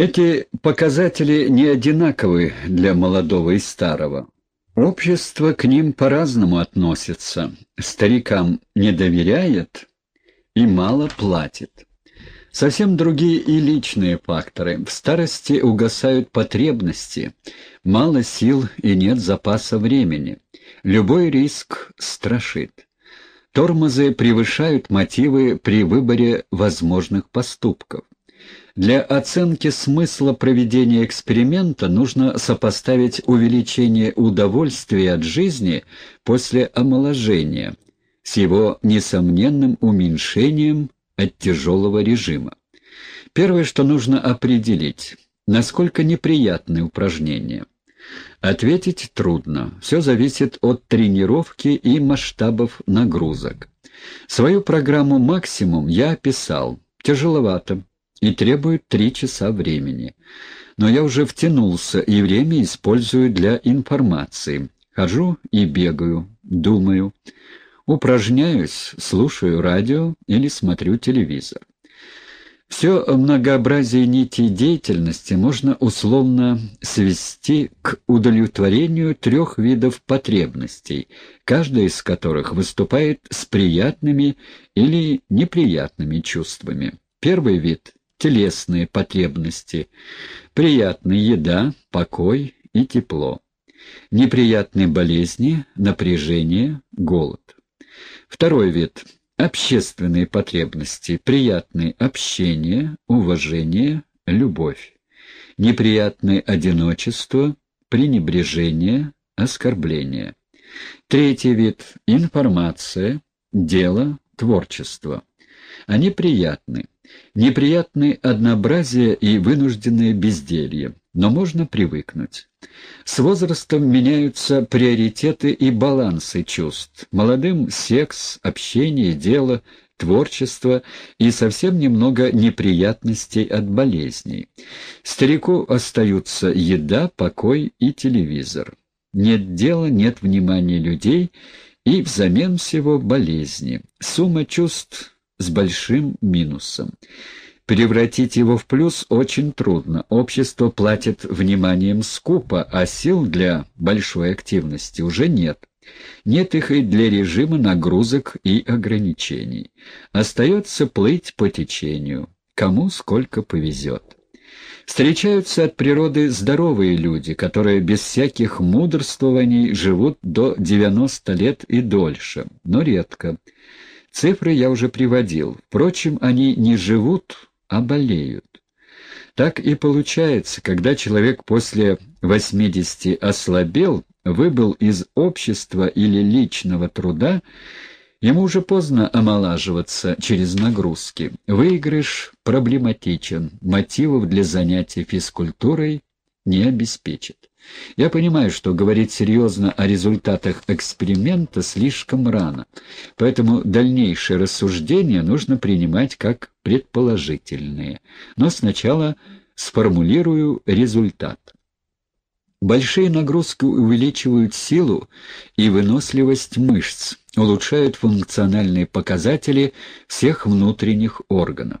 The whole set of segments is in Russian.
Эти показатели не одинаковы для молодого и старого. Общество к ним по-разному относится. Старикам не доверяет и мало платит. Совсем другие и личные факторы. В старости угасают потребности, мало сил и нет запаса времени. Любой риск страшит. Тормозы превышают мотивы при выборе возможных поступков. Для оценки смысла проведения эксперимента нужно сопоставить увеличение удовольствия от жизни после омоложения с его несомненным уменьшением от тяжелого режима. Первое, что нужно определить, насколько неприятны упражнения. Ответить трудно, все зависит от тренировки и масштабов нагрузок. Свою программу «Максимум» я описал. Тяжеловато и требует три часа времени. Но я уже втянулся и время использую для информации. Хожу и бегаю, думаю. Упражняюсь, слушаю радио или смотрю телевизор. Все многообразие нитей деятельности можно условно свести к удовлетворению трех видов потребностей, каждая из которых выступает с приятными или неприятными чувствами. Первый вид — телесные потребности, приятная еда, покой и тепло. Неприятные болезни, напряжение, голод. Второй вид — общественные потребности, приятные общение, уважение, любовь. Неприятное одиночество, пренебрежение, оскорбление. Третий вид — информация, дело, творчество. Они приятны. Неприятны однообразие и вынужденное безделье но можно привыкнуть. С возрастом меняются приоритеты и балансы чувств. Молодым секс, общение, дело, творчество и совсем немного неприятностей от болезней. Старику остаются еда, покой и телевизор. Нет дела, нет внимания людей и взамен всего болезни. Сумма чувств с большим минусом. Превратить его в плюс очень трудно. Общество платит вниманием скупо, а сил для большой активности уже нет. Нет их и для режима нагрузок и ограничений. Остается плыть по течению. Кому сколько повезет. Встречаются от природы здоровые люди, которые без всяких мудрствований живут до 90 лет и дольше, но редко. Цифры я уже приводил. Впрочем, они не живут, а болеют. Так и получается, когда человек после 80 ослабел, выбыл из общества или личного труда, ему уже поздно омолаживаться через нагрузки. Выигрыш проблематичен, мотивов для занятий физкультурой не обеспечит. Я понимаю, что говорить серьезно о результатах эксперимента слишком рано, поэтому дальнейшие рассуждения нужно принимать как предположительные. Но сначала сформулирую результат. Большие нагрузки увеличивают силу и выносливость мышц, улучшают функциональные показатели всех внутренних органов.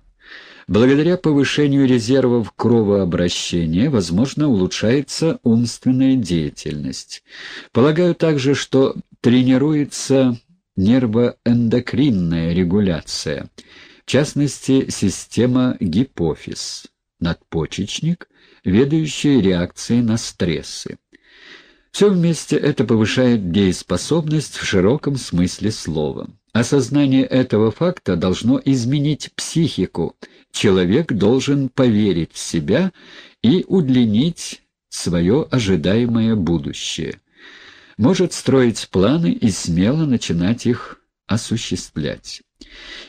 Благодаря повышению резервов кровообращения, возможно, улучшается умственная деятельность. Полагаю также, что тренируется нервоэндокринная регуляция, в частности, система гипофиз, надпочечник, ведающая реакции на стрессы. Все вместе это повышает дееспособность в широком смысле слова. Осознание этого факта должно изменить психику. Человек должен поверить в себя и удлинить свое ожидаемое будущее. Может строить планы и смело начинать их осуществлять.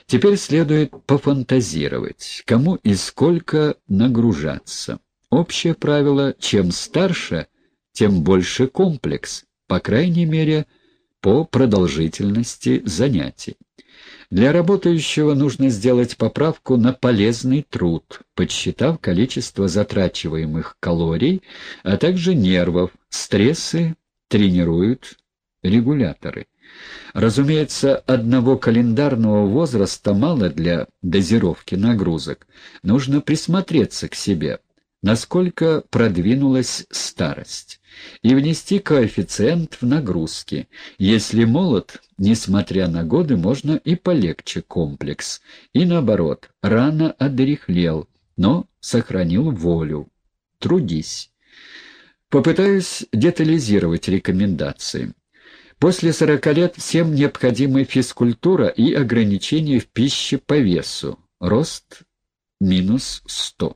Теперь следует пофантазировать, кому и сколько нагружаться. Общее правило, чем старше, тем больше комплекс, по крайней мере, по продолжительности занятий. Для работающего нужно сделать поправку на полезный труд, подсчитав количество затрачиваемых калорий, а также нервов. Стрессы тренируют регуляторы. Разумеется, одного календарного возраста мало для дозировки нагрузок. Нужно присмотреться к себе. насколько продвинулась старость, и внести коэффициент в нагрузки. Если молод, несмотря на годы, можно и полегче комплекс, и наоборот, рано одрехлел, но сохранил волю. Трудись. Попытаюсь детализировать рекомендации. После 40 лет всем необходимы физкультура и ограничения в пище по весу. Рост минус 100.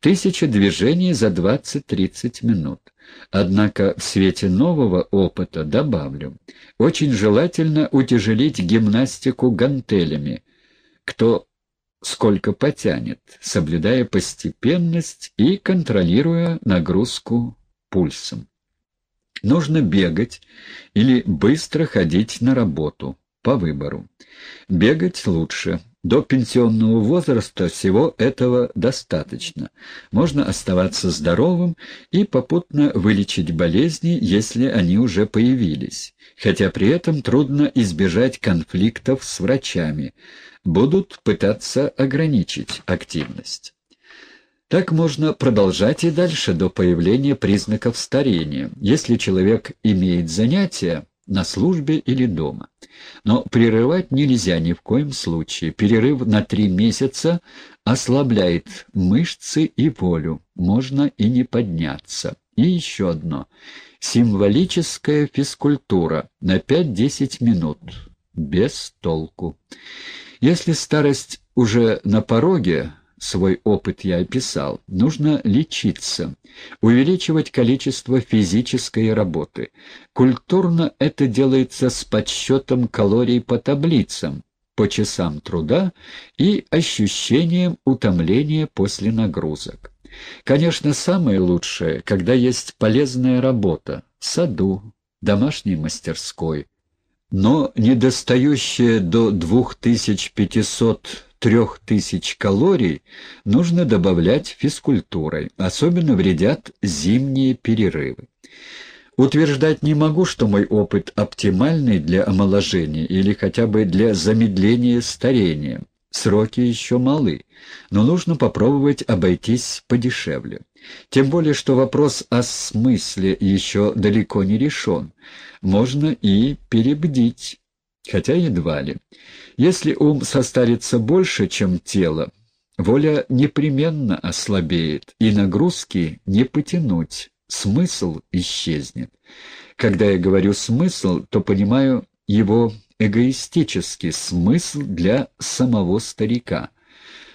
Тысяча движений за 20-30 минут. Однако в свете нового опыта добавлю, очень желательно утяжелить гимнастику гантелями, кто сколько потянет, соблюдая постепенность и контролируя нагрузку пульсом. Нужно бегать или быстро ходить на работу, по выбору. Бегать лучше. До пенсионного возраста всего этого достаточно. Можно оставаться здоровым и попутно вылечить болезни, если они уже появились. Хотя при этом трудно избежать конфликтов с врачами. Будут пытаться ограничить активность. Так можно продолжать и дальше до появления признаков старения, если человек имеет занятия на службе или дома. Но прерывать нельзя ни в коем случае. Перерыв на три месяца ослабляет мышцы и волю, можно и не подняться. И еще одно. Символическая физкультура на 5-10 минут. Без толку. Если старость уже на пороге, свой опыт я описал, нужно лечиться, увеличивать количество физической работы. Культурно это делается с подсчетом калорий по таблицам, по часам труда и ощущением утомления после нагрузок. Конечно, самое лучшее, когда есть полезная работа в саду, домашней мастерской, но недостающая до 2500 трех тысяч калорий нужно добавлять физкультурой. Особенно вредят зимние перерывы. Утверждать не могу, что мой опыт оптимальный для омоложения или хотя бы для замедления старения. Сроки еще малы, но нужно попробовать обойтись подешевле. Тем более, что вопрос о смысле еще далеко не решен. Можно и перебдить хотя едва ли. Если ум состарится больше, чем тело, воля непременно ослабеет, и нагрузки не потянуть, смысл исчезнет. Когда я говорю «смысл», то понимаю его эгоистический смысл для самого старика.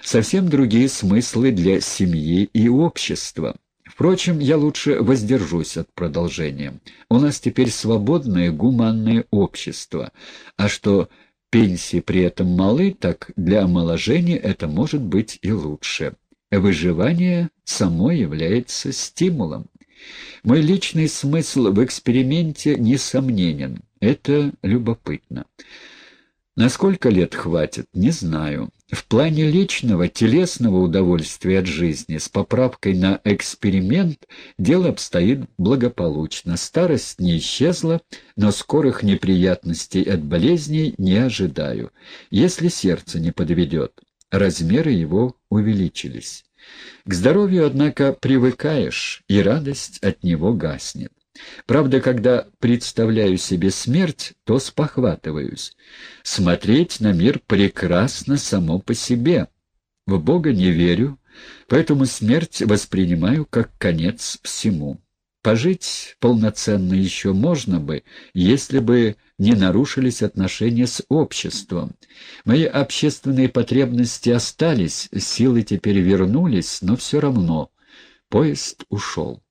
Совсем другие смыслы для семьи и общества. Впрочем, я лучше воздержусь от продолжения. У нас теперь свободное гуманное общество, а что пенсии при этом малы, так для омоложения это может быть и лучше. Выживание само является стимулом. Мой личный смысл в эксперименте несомненен. Это любопытно. На сколько лет хватит, не знаю. В плане личного, телесного удовольствия от жизни с поправкой на эксперимент дело обстоит благополучно. Старость не исчезла, но скорых неприятностей от болезней не ожидаю, если сердце не подведет. Размеры его увеличились. К здоровью, однако, привыкаешь, и радость от него гаснет. Правда, когда представляю себе смерть, то спохватываюсь. Смотреть на мир прекрасно само по себе. В Бога не верю, поэтому смерть воспринимаю как конец всему. Пожить полноценно еще можно бы, если бы не нарушились отношения с обществом. Мои общественные потребности остались, силы теперь вернулись, но все равно поезд ушел.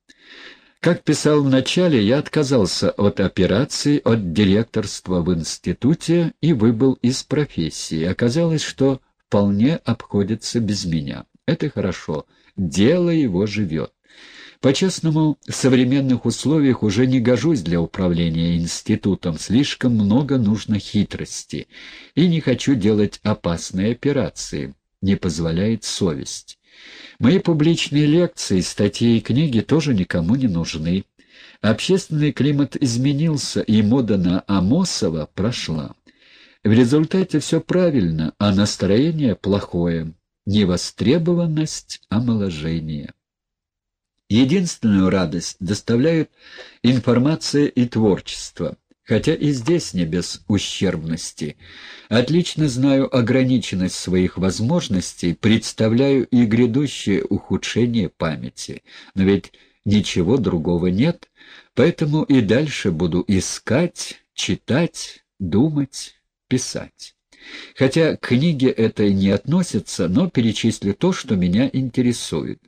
Как писал в начале, я отказался от операции, от директорства в институте и выбыл из профессии. Оказалось, что вполне обходится без меня. Это хорошо. Дело его живет. По-честному, в современных условиях уже не гожусь для управления институтом, слишком много нужно хитрости, и не хочу делать опасные операции, не позволяет совесть. Мои публичные лекции, статьи и книги тоже никому не нужны. Общественный климат изменился, и мода на Амосова прошла. В результате все правильно, а настроение плохое. Невостребованность омоложения. Единственную радость доставляют информация и творчество, хотя и здесь не без ущербности. Отлично знаю ограниченность своих возможностей, представляю и грядущее ухудшение памяти, но ведь ничего другого нет, поэтому и дальше буду искать, читать, думать, писать. Хотя к книге этой не относится, но перечислю то, что меня интересует.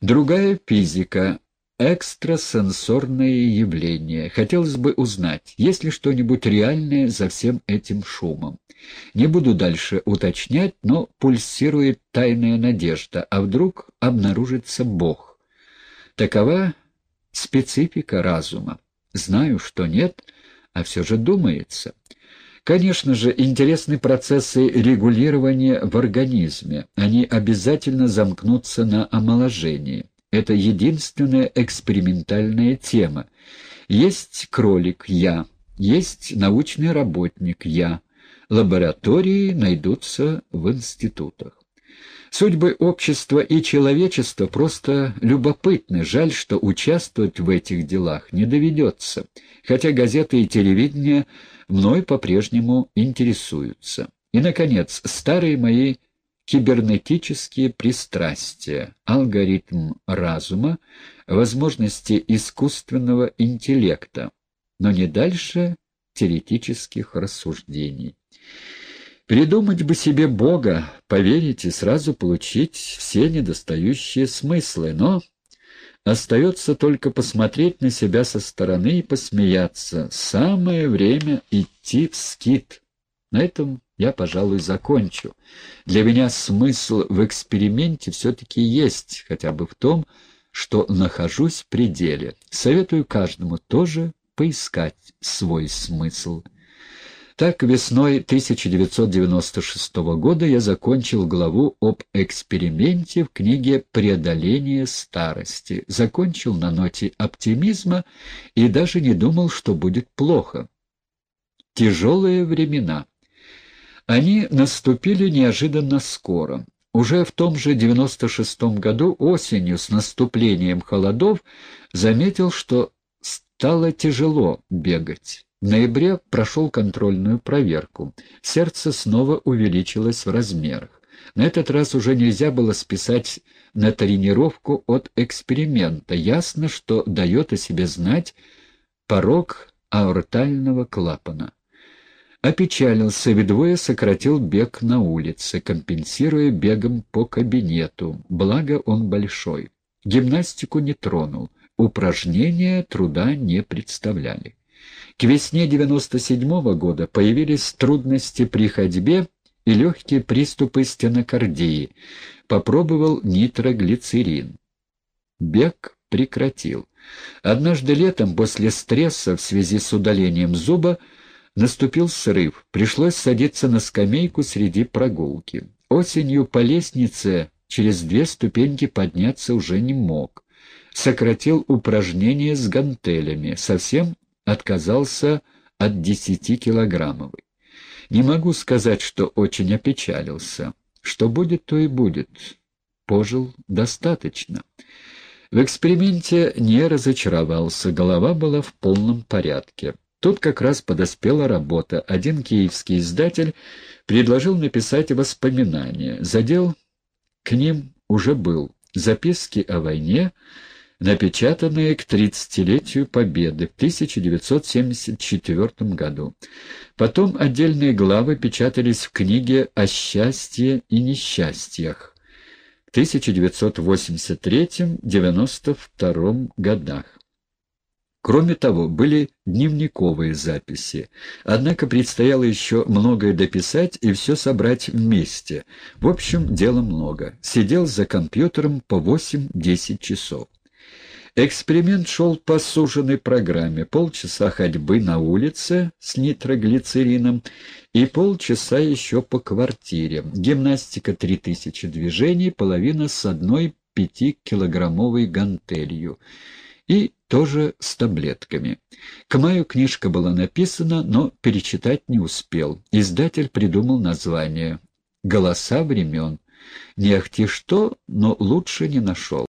Другая физика, экстрасенсорные явления. Хотелось бы узнать, есть ли что-нибудь реальное за всем этим шумом. Не буду дальше уточнять, но пульсирует тайная надежда, а вдруг обнаружится Бог. Такова специфика разума. Знаю, что нет, а все же думается. Конечно же, интересны процессы регулирования в организме. Они обязательно замкнутся на омоложении. Это единственная экспериментальная тема. Есть кролик «я», есть научный работник «я». Лаборатории найдутся в институтах. Судьбы общества и человечества просто любопытны. Жаль, что участвовать в этих делах не доведется, хотя газеты и телевидение мной по-прежнему интересуются. И, наконец, старые мои кибернетические пристрастия, алгоритм разума, возможности искусственного интеллекта, но не дальше теоретических рассуждений. Придумать бы себе Бога, поверить и сразу получить все недостающие смыслы, но остается только посмотреть на себя со стороны и посмеяться. Самое время идти в скит. На этом я, пожалуй, закончу. Для меня смысл в эксперименте все-таки есть, хотя бы в том, что нахожусь в пределе. Советую каждому тоже поискать свой смысл. Так, весной 1996 года я закончил главу об эксперименте в книге «Преодоление старости». Закончил на ноте оптимизма и даже не думал, что будет плохо. Тяжелые времена. Они наступили неожиданно скоро. Уже в том же 96 году осенью с наступлением холодов заметил, что стало тяжело бегать. В ноябре прошел контрольную проверку. Сердце снова увеличилось в размерах. На этот раз уже нельзя было списать на тренировку от эксперимента. Ясно, что дает о себе знать порог аортального клапана. Опечалился, вдвое сократил бег на улице, компенсируя бегом по кабинету, благо он большой. Гимнастику не тронул, упражнения труда не представляли. К весне 97 -го года появились трудности при ходьбе и легкие приступы стенокардии. Попробовал нитроглицерин. Бег прекратил. Однажды летом после стресса в связи с удалением зуба наступил срыв. Пришлось садиться на скамейку среди прогулки. Осенью по лестнице через две ступеньки подняться уже не мог. Сократил упражнения с гантелями, совсем отказался от десяти килограммовой. Не могу сказать, что очень опечалился. Что будет, то и будет. Пожил достаточно. В эксперименте не разочаровался, голова была в полном порядке. Тут как раз подоспела работа. Один киевский издатель предложил написать воспоминания. Задел к ним уже был. Записки о войне, напечатанные к 30-летию Победы в 1974 году. Потом отдельные главы печатались в книге о счастье и несчастьях в 1983-1992 годах. Кроме того, были дневниковые записи. Однако предстояло еще многое дописать и все собрать вместе. В общем, дела много. Сидел за компьютером по 8-10 часов. Эксперимент шел по суженной программе. Полчаса ходьбы на улице с нитроглицерином и полчаса еще по квартире. Гимнастика 3000 движений, половина с одной пятикилограммовой гантелью. И тоже с таблетками. К маю книжка была написана, но перечитать не успел. Издатель придумал название «Голоса времен». Не ахти что, но лучше не нашел.